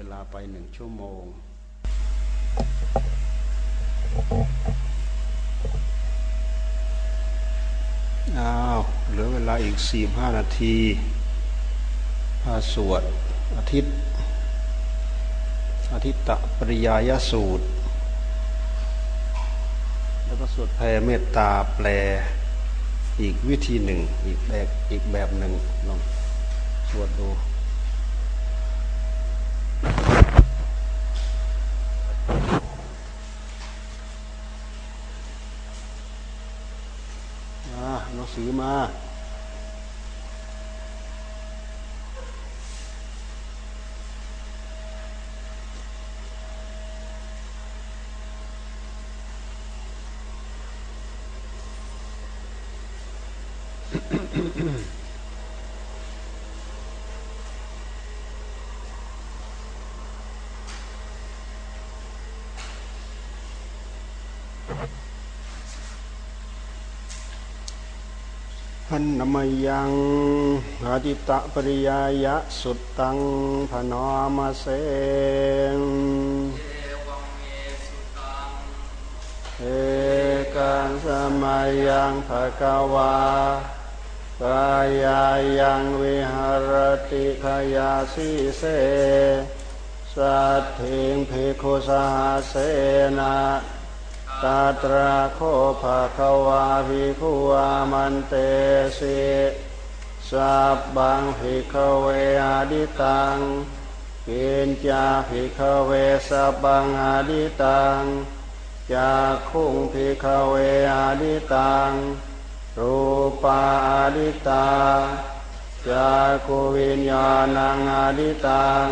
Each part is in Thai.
วลาไปหนึ่งชั่วโมง อ้าว เหลือเวลาอีกสี่ห้านาทีพาสวดอาทิตย์อาทิตตะปริยายสูตร แล้วก็สวดแผ่เมตตาแปลอีกวิธีหนึ่ง อีกแบบอีกแบบหนึ่งลองสวดดูหนัง สือมา พันนมยังอาติตะปริยายะสุดตังพนอมาเสงเอกันสมัยยังภะกวากายายังวิหารติขยาสิเสสัตถิงภิกขุสหเสนา ตัตระ โข ภะคะวาภิกขู อามันเตสิสัพพังภิกขะเวอาทิตตังกิญจะ ภิกขะเวสัพพังอาทิตตังจักขุงภิกขะเวอาทิตตังรูปาอาทิตตาจักขุวิญญาณังอาทิตตัง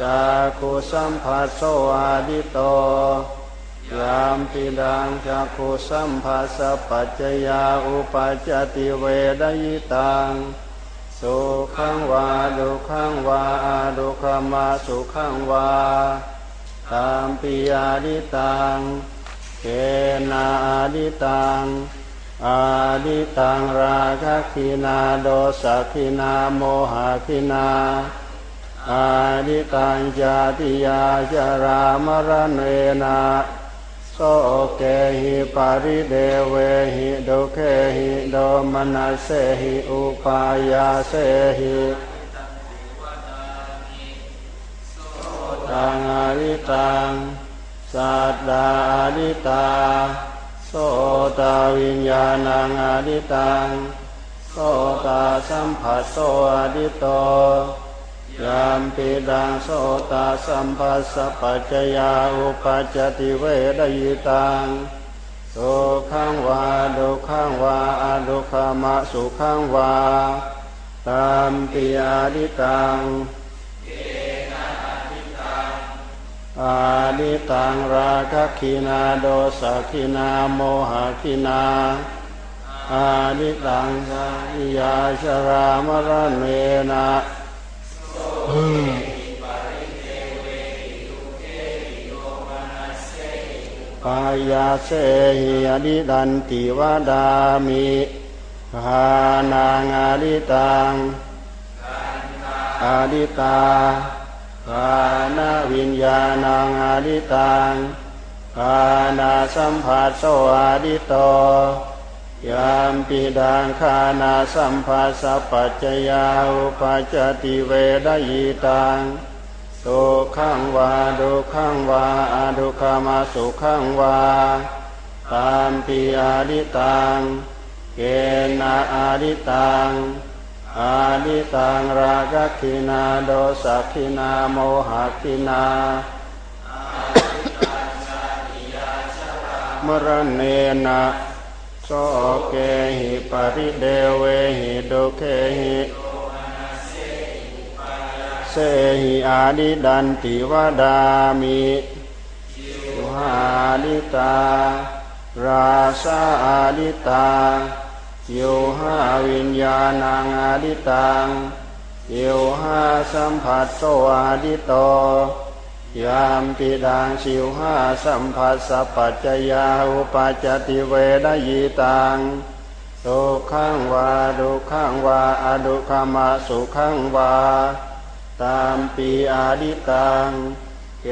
จากุสัมผัสโสอดิโต ยามปิดังจักขุสัมภาสปัจจยาอุปจติเวดยิตังสุขังวาดุขังวาดุขมาสุขังวาตามปิยาดิตังเกนาดิตังอาดิตังราคะคินาโดสักินาโมหะคินาอาดิตังจาติยาจารามรณเนนา โสเกหิปาริเดเวหิโดเคหิโดมนัสเสหิอุปายาเสหิตังอาริตังสัตตาอาริตาโสตาวิญญาณังอาริตังโสตาสัมผัสโสอาริโต ยามปิดังโสตสัมปัสสะปัจจยาอุปัจจติเวดยิตังสุขังวาดุขังวาอดุขามะสุขังวาตามปิอาดิตังอาดิตังราคะคินาโดสคินาโมหคินาอาดิตังสายาชรามรณเนนะ ปายาเสหิอดิดันติวดามิหานางอดิตังอดิตาหานาวิญญาณังอดิตังหานาสัมผัสโสอดิโต ยามปิดังคานาสัมภาสปัจจยาอุปจติเวดยิตังสุขังวาดุขังวาอดุขามาสุขังวาตามปิอาดิตังเกนาอาดิตังอาดิตังราคะคินาโดสักขินาโมหะคินามรณเนนะ สเกหิปริเดเวหิโดเคหิเสหิอาดิดันติวดามิยุหาดิตา ราชาอาดิตาโยหาวิญญาณังอาดิตังโยหาสัมผัสโตอาดิโต ยามปิดังสิวหาสัมผัสสปัจจยาอุปัจจติเวดยิตังสุขังวาดุขังวาอดุขมาสุขังวา ตามปีอาดิตังเก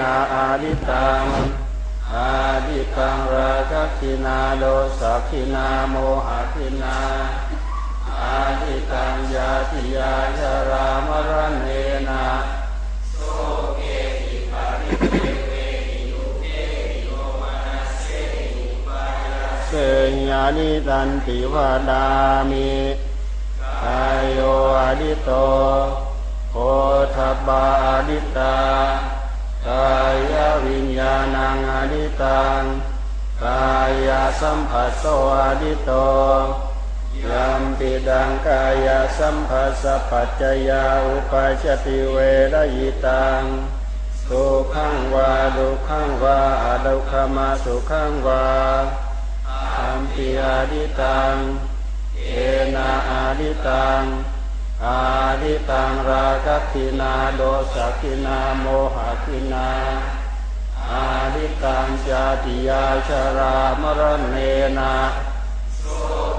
นาอาดิตังอาดิตังราคะคินาโดสักขินาโมหะคินาอาดิตังยาติยา นิตันติวาดามิกายโยอาทิตโตโผฏฐัพพาอาทิตตากายะวิญญาณังอาทิตตังกายะสัมผัสโสอาทิตโตยัมปิทังกายะสัมผัสสะปัจจะยาอุปปัชชะติเวทะยิตังสุขังวา ทุกขังวาอะทุกขะมะสุขังวา ตัมปิอาทิตตัง เกนะ อาทิตตัง อาทิตตังราคัคคินาโทสัคคินาโมหัคคินาอาทิตตัง ชาติยา ชะรามะระเณนะโส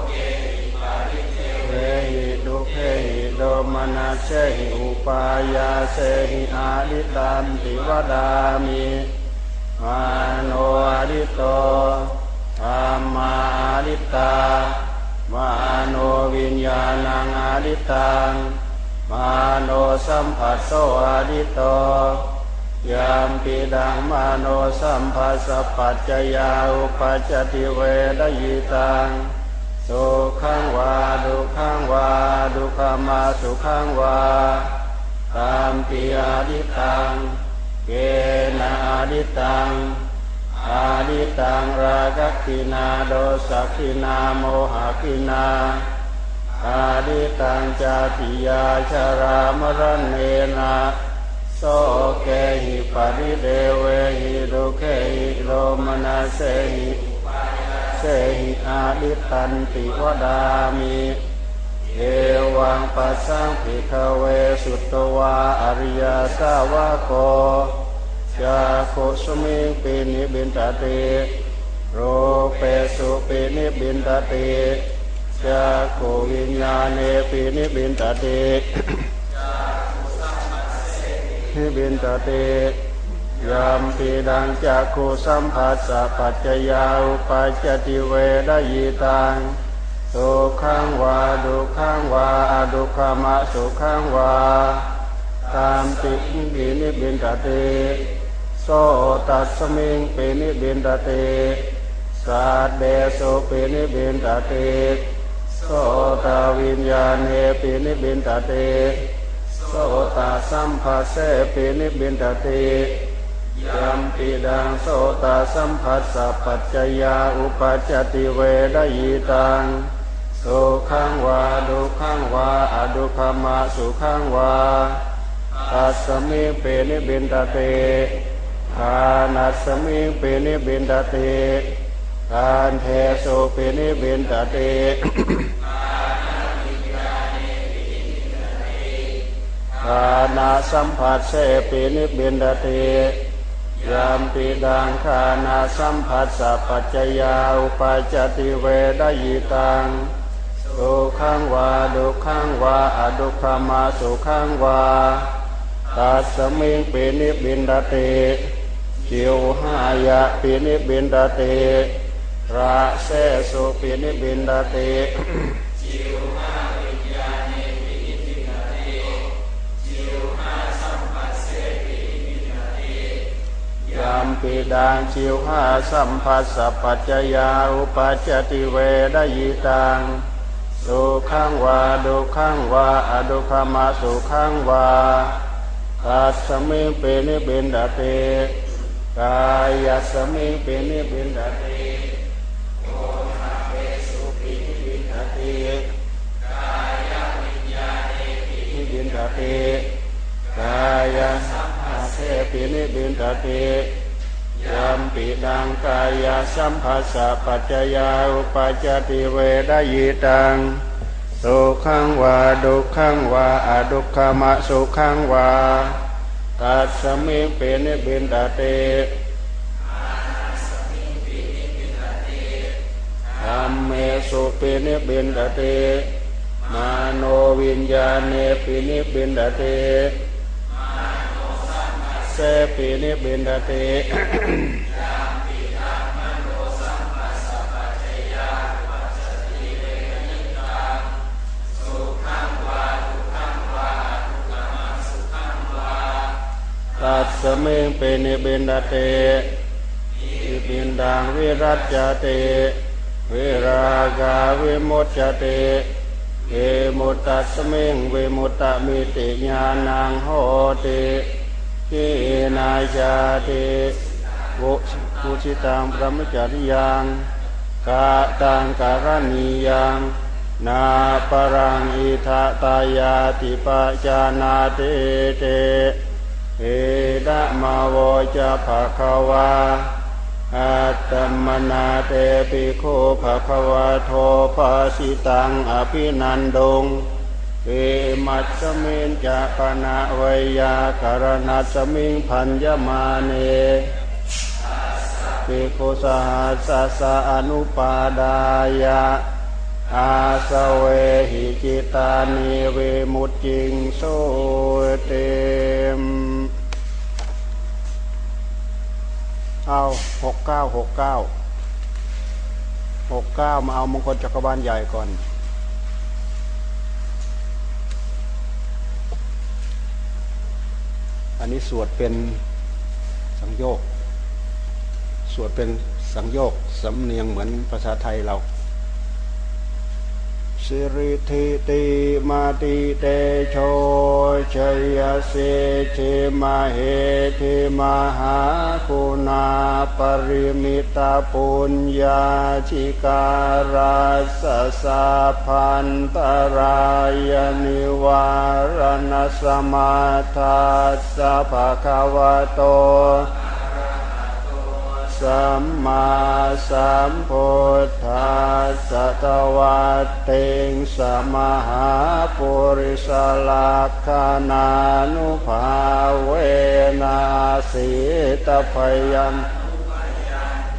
เกหิปะริเทเวหิ ทุกเขหิโทมะนัสเสหิอุปายาเสหิอาทิตตันติวะทามิมาโนอาดิโต ธรรมาริตามาโนวิญญาณังอาดิตังมาโนสัมผัสโสอาดิโตยามปีดังมโนสัมผัสปัจจยาอุปจติเวดยิตังสุขังวาดุขังวาดุขามาสุขังวาตัมปิ อาทิตตังเกนะ อาทิตตัง อาทิตตังราคัคคินาโทสัคคินาโมหัคคินาอาทิตตัง ชาติยา ชะรามะระเณนะโสเกหิ ปะริเทเวหิ ทุกเขหิโทมะนัสเสหิ อุปายาเสหิอาทิตตันติวะทามิมิเอวังปัสสังภิกขเวสุตตวาอริยสาวะโก จาโคสมิงปินิบินตติโรเปสุปินิบินตติจาโควิญญาเนปินิบินตตินิบินตติยามปีดังจากโคสัมผัสสะปัจจยาอุปัจจติเวเวทะยิตังสุขังวา ทุกขังวาอะทุกขะมะสุขังวาตัสมิงปินิพพินทะติ โสตัสมิงปิ นิพพินทะติสัทเทสุปิ นิพพินทะติโสตะวิญญาเณปินิพพินทะติโสตะสัมผัสเสปิ นิพพินทะติยัมปิดังโสตสัมผัสสะปัจจยาอุปจติเวดยิตังสุขังวาดุขังวาอดุขมาสุขังวาตัสมิเปนิบินตติ ทานัสมิงปินิบินตติทานเทสุปินิบินตติทานาสัมผัสเสปินิบินตติยามปีดังคานาสัมผัสสะปัจจยาอุปัจจติเวดยิตังสุขังวาดุขังวาอดุขมาสุขังวาตัสมิงปินิบินตติ จิวหายะปินิบินดาติราเสสุปินิบินดาติจิวหาวิญญาณปินิบินดาติจิวหาสัมปัสเสปินิบินดาติยามปิดังจิวหาสัมปัสสะปัจจยาอุปัจจติเวดยิตังสุขังวาดุขังวาอดุขมาสุขังวาตัสมิเปนิบินดาติ กายสมิงปินิบินดาติโอนาเปสุปินิบินดาติกายวิญญาเนปินิบินดาติกายสัมภาเสปินิบินดาติยัมปิดังกายสัมภาสะปัจจยาอุปัจจติเวดยิตังสุขังวาดุขังวาอดุขมะสุขังวา อาสมิงปินิบินตาเตธรรมเมสุปินิบินตาเตมมาโนวิญญาเนปินิบินดาเตเสปินิบินดาเต ตัดสมิงเป็นเบนดาเตอิปินดังวิรัตจเตวิรากาวิมุตจเตเอมุตตัสมิงเวมุตตมิติญาณังโหติกินาจาติวุุชิตังพระมจริยังกาตังการณียังนาปรังอิทะตายาติปจานาเตเต เอดะมาวจะภะคะวาอัตตมนาเตปิโคภะคะวะโทภาสิตังอภินันดงเอมัตสมินจะปนะเวยาการณัสมิงพันยมาเนปิโคสหัสสะอนุปาดายะอาสเวหิจิตานิเวมุจิงโสเตม เอาหกเก้าหกเก้าหกเก้ามาเอามงคลจักรบาลใหญ่ก่อน อันนี้สวดเป็นสังโยก สวดเป็นสังโยกสำเนียงเหมือนภาษาไทยเรา สิริธิติมาติเตโชชยเสชิมาเหทิมหาคุณาปริมิตาปุญญาชิการาสสะพันตรายนิวารณสมาทัสสะภะคะวะโต สัมมาสัมพุทธัสสะตวัตเตงสมหาปุริสลักขานานุภาเวนัสิตพยัญ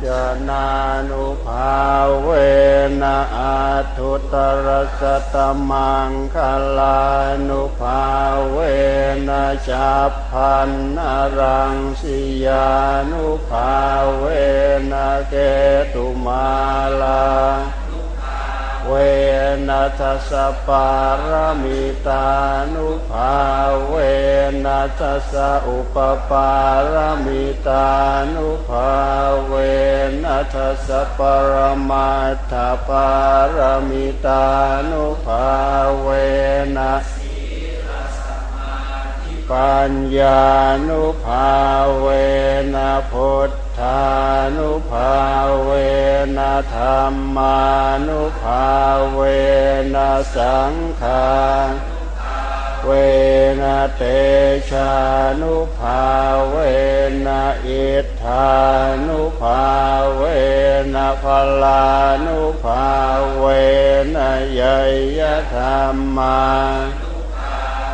จนานุภาเวนะอัตุตรสตมังคลานุภาเว นะจัพพันนรังสิยานุภาเวนะเกตุมาลา เวนัสสะปารมิตานุภาเวนัสสะอุปปารมิตานุภาเวนัสสะปรมาทปารมิตานุภาเวนัส ปัญญานุภาเวนะพุทธานุภาเวนะธรรมานุภาเวนะสังฆาเวนะเตชานุภาเวนะอิทธานุภาเวนะพลานุภาเวนะยยธรรมา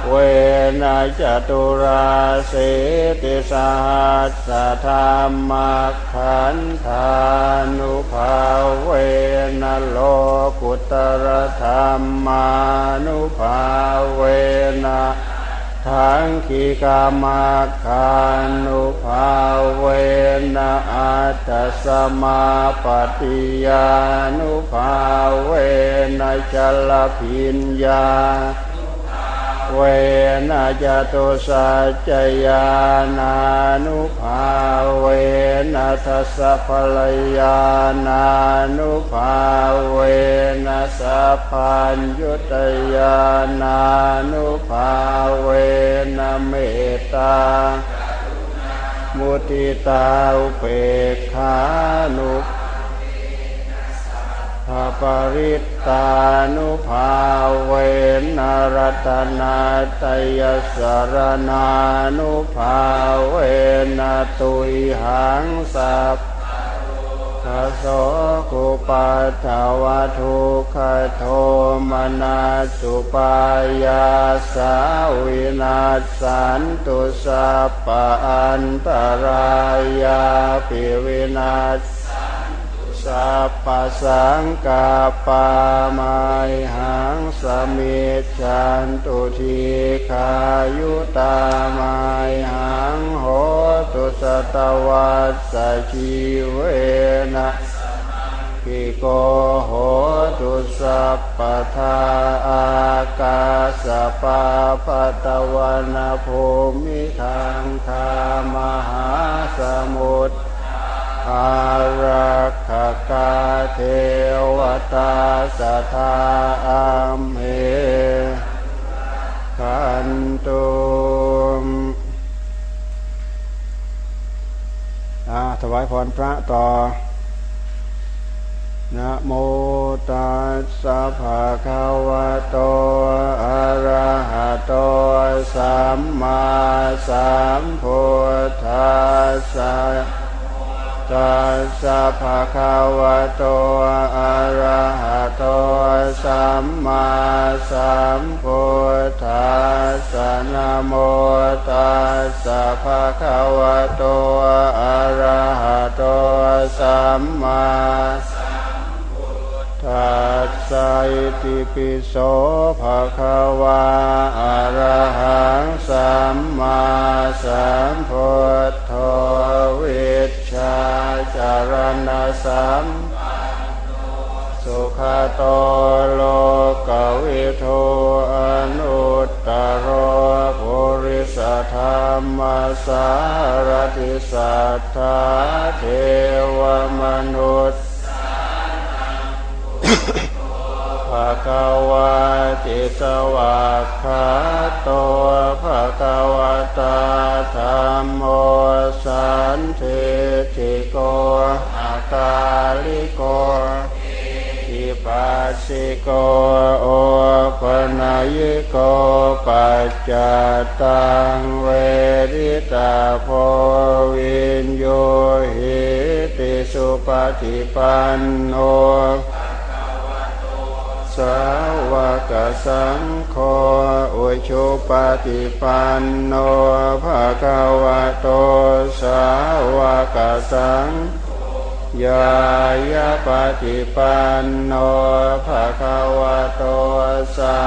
เวนะจตุราเสติสหัสธรรมขันธานุภาเวนะโลกุตรธรรมานุภาเวนะทังคีกามาคานุภาเวนะอัตสมาปฏิยานุภาเวนะจลพิญญา เวนะจตุสัจจยานานุภาเวนะทัสสะภลยานานุภาเวนะสัพพัญยุตยานานุภาเวนะเมตตามุติตาอุเปกขานุภ ปริตานุภาเวนรัตนาตยสรนานุภาเวนตุยหังสัพพะโสกุปัฏฐวทุขโทมนาสุปายาสาวินาสันตุสัพพอันตรายาปิวินาส สัพพสังกาปาไมหังสมิจันตุทีขายุตาไมหังโหตุสตวัสสชีเวนะกิโกโหตุสัพปทาอากาสปาปตวันภูมิทางคามหาสมุทรอารัก ขกาเทวตาสทาอัมเหขันตุมถวายพรพระต่อนะโมตัสสะภะคะวะโต อะระหะโต สัมมาสัมพุทธัสสะ ตัสสะภะคะวะโตอะระหะโตสัมมาสัมพุทธัสสะนะโมตัสสะภะคะวะโตอะระหะโตสัมมาทัสสะอิติปิโสภะคะวะอะระหังสัมมาสัมพุทโธวิ ชาจารณะสัมสุขโตโลกวิทูอนุตตรโภริสธรรมสารติสัทธาเทวมนุษย์ ภะควะจิตวะคะโตภะคะวตาธรรมโมสันเทติโกอาคาลิโกอิปัสสิโกโอปนัยโกปัจจตังเวริตาโพวินโยหิติสุปฏิปันโน สาวกสังโฆอุชุปฏิปันโนภะคะวะโตสาวกสังยายาปฏิปันโนภะคะวะโตสา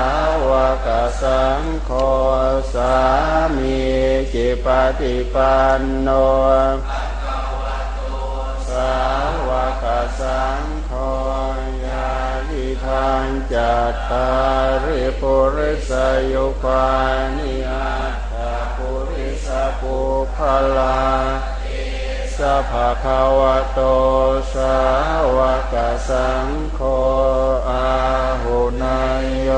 วกสังโฆสามีจิปฏิปันโน ทางจัตตาริปุริสยุปานิอัตถปุริสปุพลาสัพพะวะโตสาวกสังโฆอาหุนายโย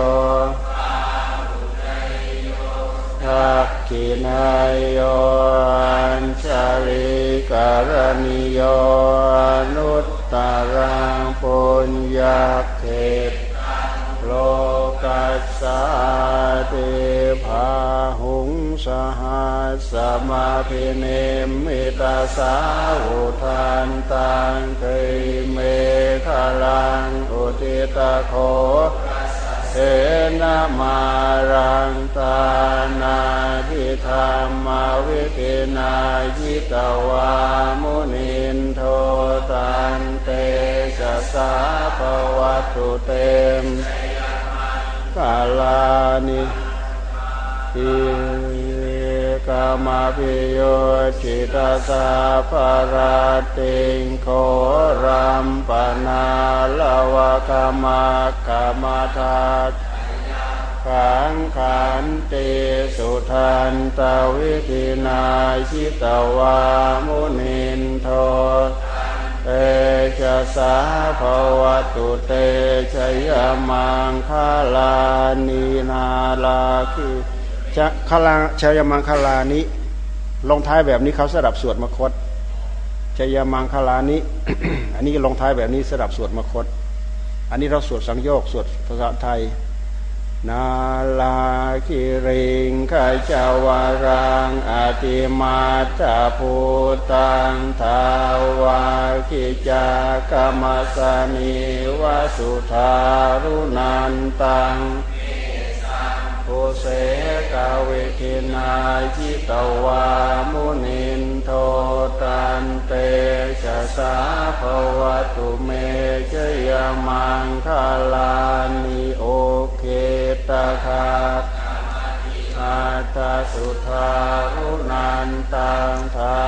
ทักขินายโยอัญชลิกรณิโยอนุตตรังปุญญา ติภาหุงสหัสมาพิเนมิตาสาวุทานตังเกเมฆลังอุติตะโคเอนะมารังตานาทิธรรมวิตินายิตวามุนินโทตันเตชะสาภวัตุเตม กาลานิอิกามาพิโยจิตาสาภราติงโครัมปนาลวกามากามาทัตขังขันติสุทันตวิธินาชิตวามุนินโท เอชะสาภวตุเตชยมังคาลานีนาลาคิจะคลาชยมังคลานิลงท้ายแบบนี้เขาสดับสวดมคตชยมังคลานิอันนี้ลงท้ายแบบนี้สดับสวดมคต อันนี้เราสวดสังโยกสวดภาษาไทย นาลาคิริงขจาวารังอติมาตาภูตังทาวาคิจากรรมสานิวสุธารุนันตังโุเสกเวทินาจิตวามุนินโทตันเตชะสาภวตุเมจยมังคาลานิโอเค ตคาอาตาสุทารุนันตังทา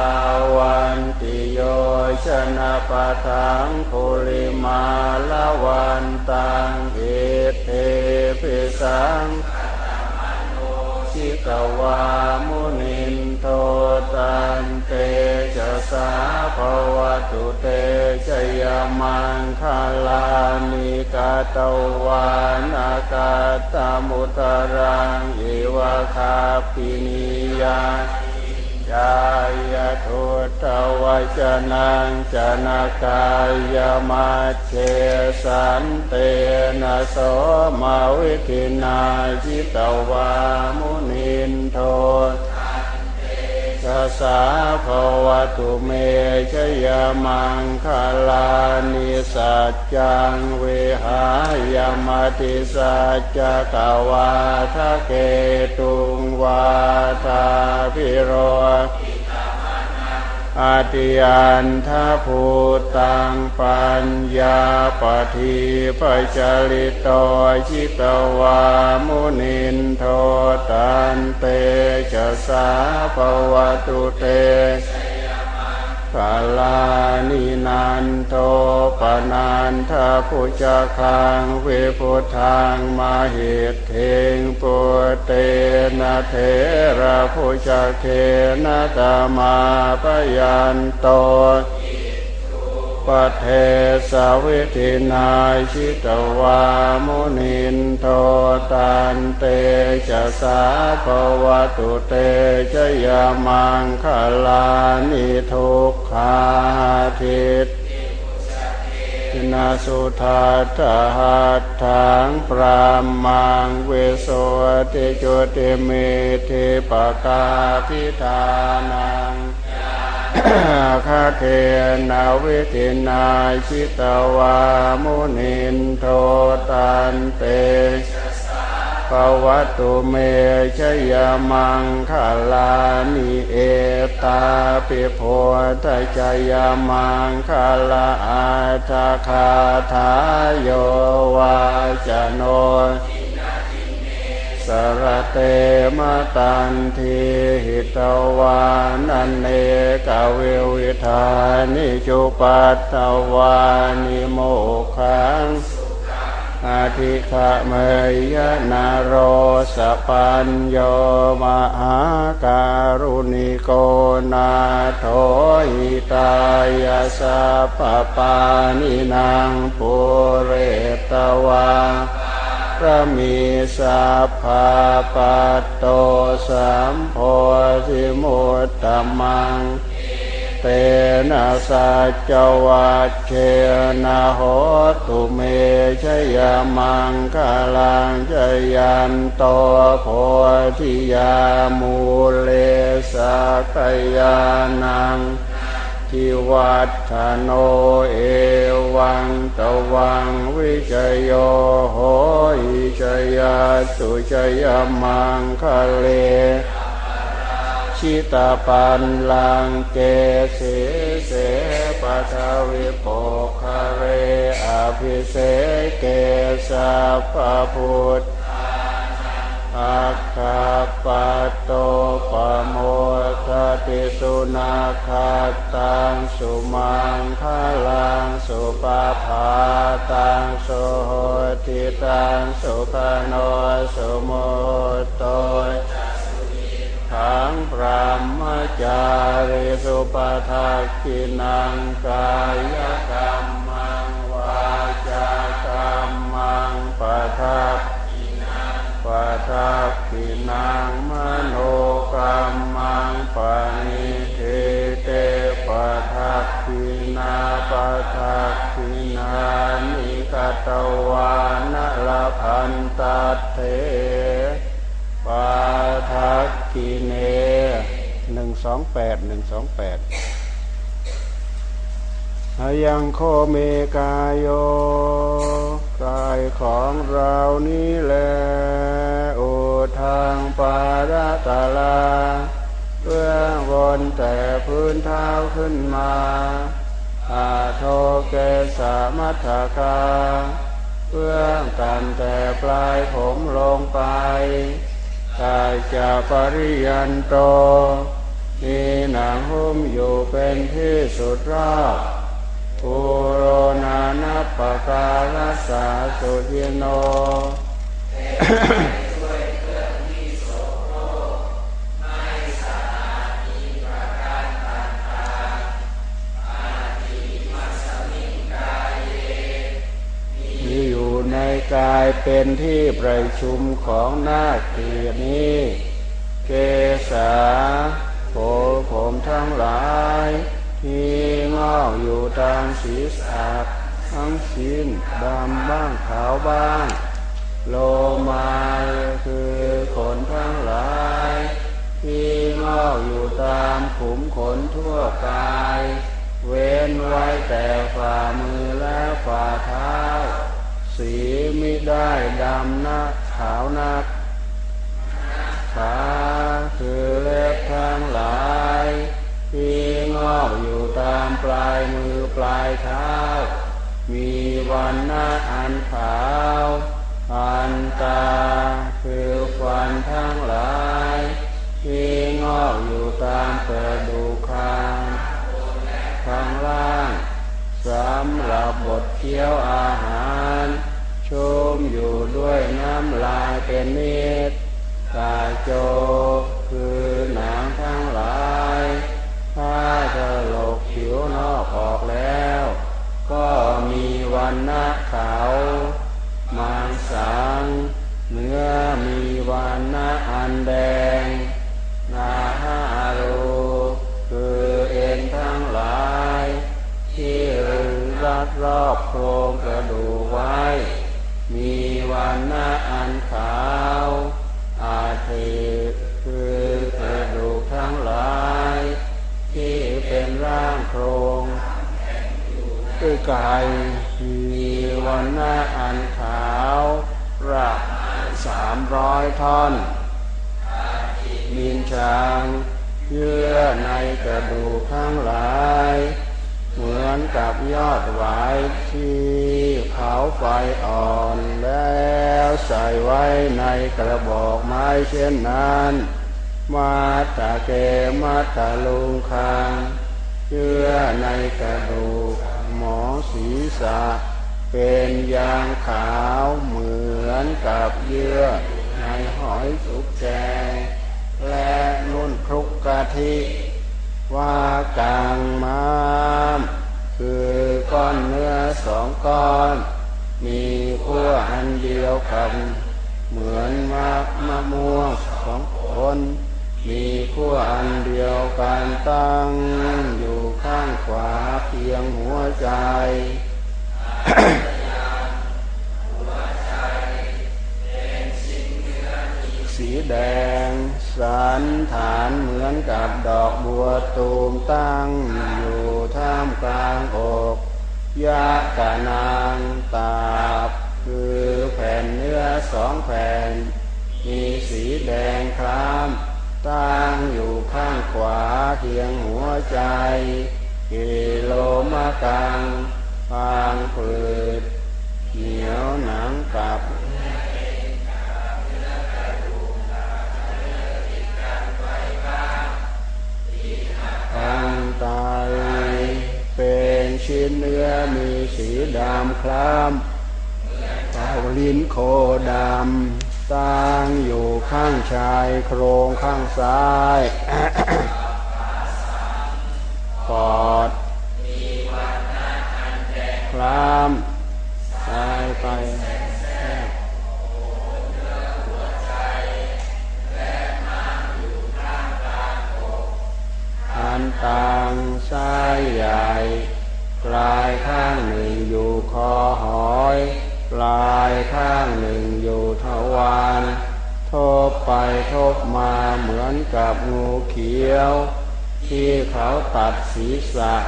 วันติโยชนะปะทังโุลิมาลวันตังเอเทปิสังชิกวามุนิน ทตันเตจะสาภวตุเตจยมังคาลานิกาตวานากาตมุตรังอิวะคาปินิยายายทุตวจนังจนกายมาเชสันเตนะโสมาวิทินาจิตวามุนินโท สสาภวตุเมชยมังคาลานิสัจจังเวหายมติสัจจกวาทะเกตุงวาทาพิโร อาติยันทาภูตังปัญญาปฏิปจริตจิตวามุนินโทตันเตจะสาภวตุเต กาลานินันโทปนานทาพุจคังเวพุทางมาเหตเทงปุเตนะเทระพุจเคนะตมาปยันโต ปเทสวิตินายชิตวามุนินโทตันเตจะสาภวตุเตจยามังคลานิทุกขาทิตนาสุทัตหัตถังปรามังเวโสติจุติเมติปกาพิธานัง คาเทนาวิตินาชิตวามุนินโทตันเตภวัตุเมชยมังคาลานิเอตาปิโพทจยมังคาลาอาทาคาทายโยวาจโน สรเตมตันทีหิตวานันเนกเววิธานิจุปัตตวานิโมขังอาทิขะเมยนาโรสปัญโยมหาการุณิโกนาโทหิตายาสัพปานินางปุเรตวา พระมีสัพพาปัตโตสัมโพธิมุตตมัง เตนะสัจวัตเชนะโหตุเมชยมังคลังชยันโตโพธิยามูเลสักยานัง ทิวัฒโนเอวังตวังวิจโยโหอิจยาสุจยมังคะเลชิตาปันลังเกเสเสปะทวิโปคเรอภิเสเกสัพพุทธ อัคาปโตปโมทติสุนาคาตังสุมังคลังสุปาภาตังสุโหติตังสุขโนสุโมโตทังพระมจาริสุปทักขินังกายกรรมังวาจากรรมังปทัก ทักขินังมโนกรรมังปณิเทเตปทักขินาปทักขินานิกตวานละพันตัเทปทักขิเนหนึ่งสองแปดหนึ่งสองแปดยังโคเมกายโยกายของเรานี้แล อทางปาราตาลาเพื่อวนแต่พื้นเท้าขึ้นมาอาโทเกสามัทกาเพื่อกันแต่ปลายผมลงไปกายจะปริยันโต มีหนังหุ้มอยู่เป็นที่สุดรอบปุโรนานัปการัสสาสุทิโน กายเป็นที่ประชุมของนาคีนี้ เกษาโผผมทั้งหลาย ที่งอกอยู่ตามศีรษะทั้งสิ้นดำบ้างขาวบ้าง โลมาคือขนทั้งหลาย ที่งอกอยู่ตามขุมขนทั่วกาย เว้นไว้แต่ฝ่ามือและฝ่าเท้า สีมิได้ดำนักขาวนักขาคือเล็บทั้งหลายที่งอกอยู่ตามปลายมือปลายเท้า มีวันหน้าอันขาวอันตาคือฟันทั้งหลายที่งอกอยู่ตามกระดูกคางข้างล่างสำหรับบทเคี้ยวอาหารชุมอยู่ด้วยน้ำ ลายเป็ดกาโจคือหนังทั้งหลายถ้าจะหลกผิวนอกออกแล้ว ก็มีวันหน้าขาวมังสังเนื้อมีวันหน้าอันแดง นาฮารูคือเอ็นทั้งหลาย ที่รัดรอบโครงกระดูกไว้ มีวันหน้าอัน ขาวอาเทคือกระดูกทั้งหลาย ที่เป็นร่างโครงด้วยกายมีวันหน้าอันขาวรักสามร้อยท่อนมินชางเยื่อในกระดูกทั้งหลาย เหมือนกับยอดหวายที่เผาไฟอ่อนแล้วใส่ไว้ในกระบอกไม้เช่นนั้นมาตาเกมาตาลุงคางเชื่อในกระดูกหมอศีรษะ เป็นยางขาวเหมือนกับเยื่อในหอยสุกแกงและนุ่นครุกกะทิ ว่ากลางม้ามคือก้อนเนื้อสองก้อน มีขั้วอันเดียวกันเหมือนมะมะม่วงสองคน มีขั้วอันเดียวกันตั้งอยู่ข้างขวาเพียงหัวใจ นฐานเหมือนกับดอกบัวตูมตั้งอยู่ท่ามกลางอกยะกะนางตาบคือแผ่นเนื้อสองแผ่น มีสีแดงคล้ำตั้งอยู่ข้างขวาเคียงหัวใจ กิโลมะกังฟางผืดเหนียวหนัง เนื้อมีสีดำคล้ำเป่าลิ้นโคดำตั้งอยู่ข้างชายโครงข้างซ้ายปอดคล้ำตายไป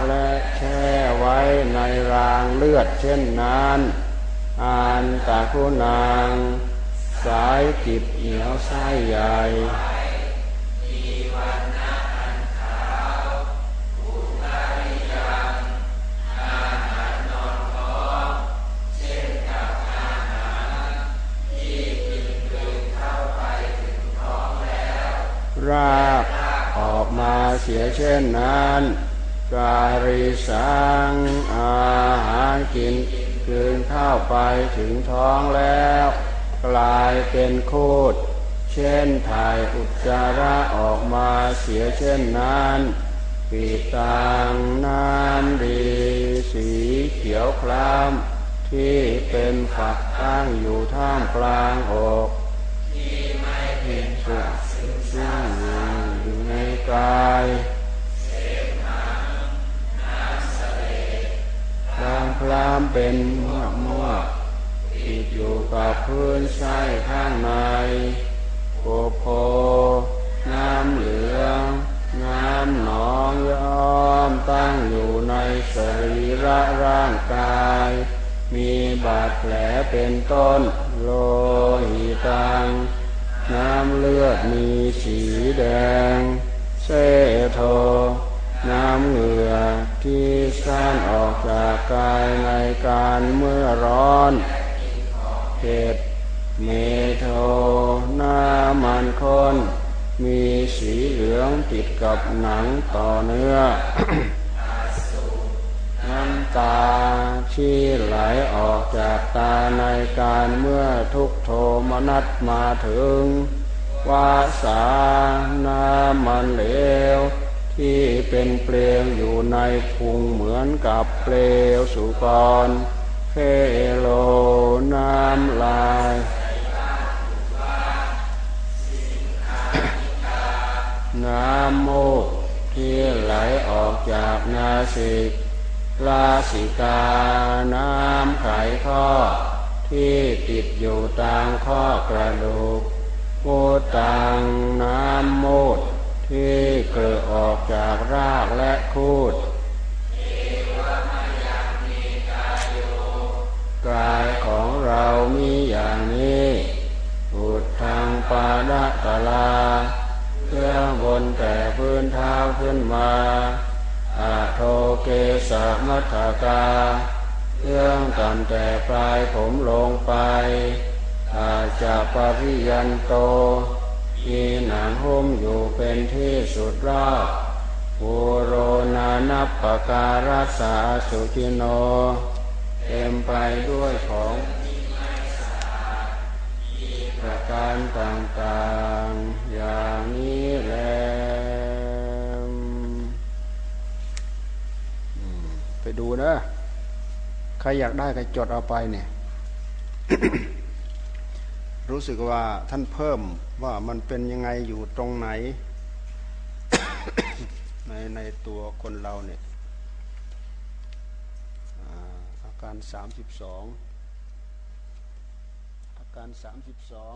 และแช่ไว้ในรางเลือดเช่นนั้นอันตาคุณนาง สายกิบเหนียวไส้ใหญ่ายเป็นโคูดเช่นถ่ายอุจจาระออกมาเสียเช่นนั้นปีตังน้ำดีสีเขียวคล้ำที่เป็นฝักตั้งอยู่ท่ามกลางอกที่ไม่เป็นสุขซึ่งอยู่ในกายพลางพลามเป็นมวกมวก ติดอยู่กับพื้นไส้ข้างในโคโพน้ำเหลือง น้ำหนองย้อมตั้งอยู่ในสรีระร่างกาย มีบาดแผลเป็นต้นโลหิตัง น้ำเลือดมีสีแดง เซโทน้ำเหงื่อที่ซ่านออกจากกายในการเมื่อร้อน เผ็ดเมโทน้ำมันข้นมีสีเหลืองติดกับหนังต่อเนื้อ น้ำตาที่ไหลออกจากตาในการเมื่อทุกโทมนัสมาถึงวาสาน้ำมันเหลว ที่เป็นเปลวอยู่ในพุงเหมือนกับเปลวสุกร โลน้ำลายน้ำมูกที่ไหลออกจากนาสิกลาสิกา น้ำไขข้อ ที่ติดอยู่ตามข้อกระดูกมูตังน้ำมูดที่เกิดออกจากรากและคูด กายของเรามีอย่างนี้อุดทางปาดะตะลาเครื่องบนแต่พื้นเท้าขึ้นมาอาโทเกสะมัทกาเครื่องต่ำแต่ปลายผมลงไปอาจจะปริยันโตมีหนังหุ้มอยู่เป็นที่สุดรอบปุโรนานับปการัสสาสุจิโน เต็มไปด้วยของประการต่างๆอย่างนี้แหละอืมไปดูนะใครอยากได้ก็จดเอาไปเนี่ย รู้สึกว่าท่านเพิ่มว่ามันเป็นยังไงอยู่ตรงไหน ในในตัวคนเราเนี่ยอ่า อาการสามสิบสองอาการสามสิบสอง